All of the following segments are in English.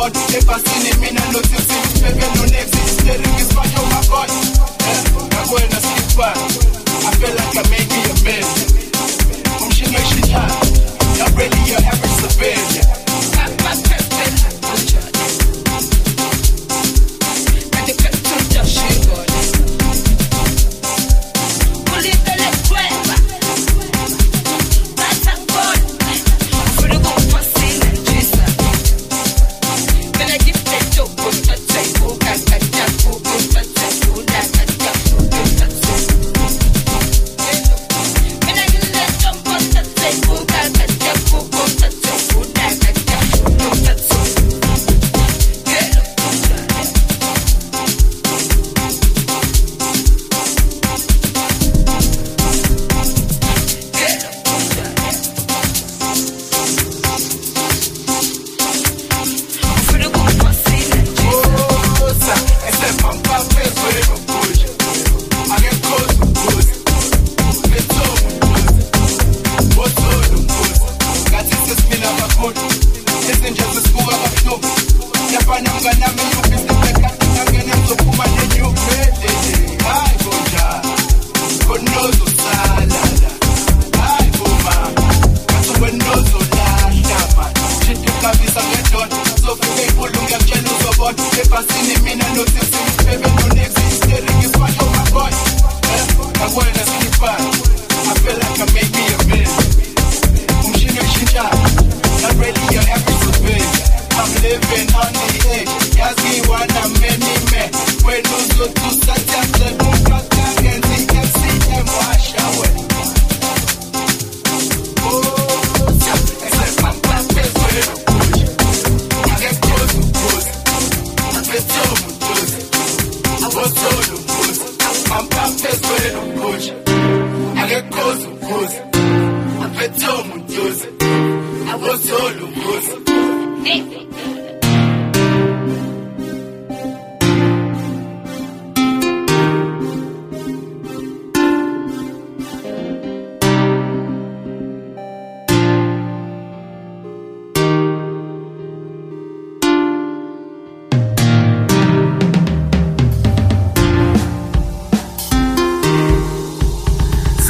uzobona ebhasini mina nothisi bebe nonext steering is back on my god uzobona Ebhasini mina nothisi Bebe nonext steering is back on my god Ngakwena sikifana I'm baptized for the bush. I get close to close. I bet you I'm I was all loose.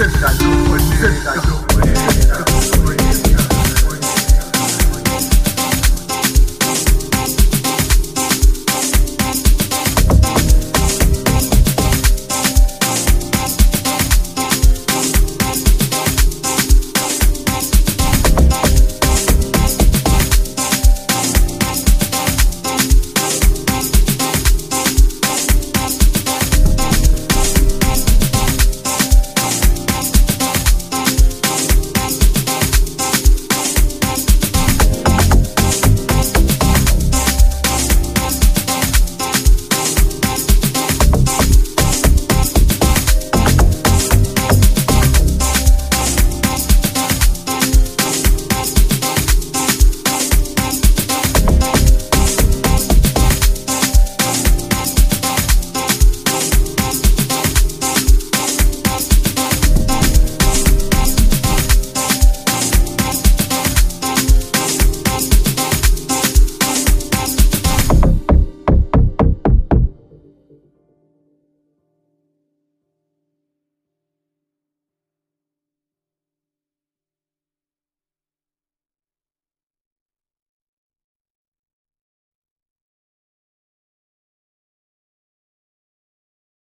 Said I don't.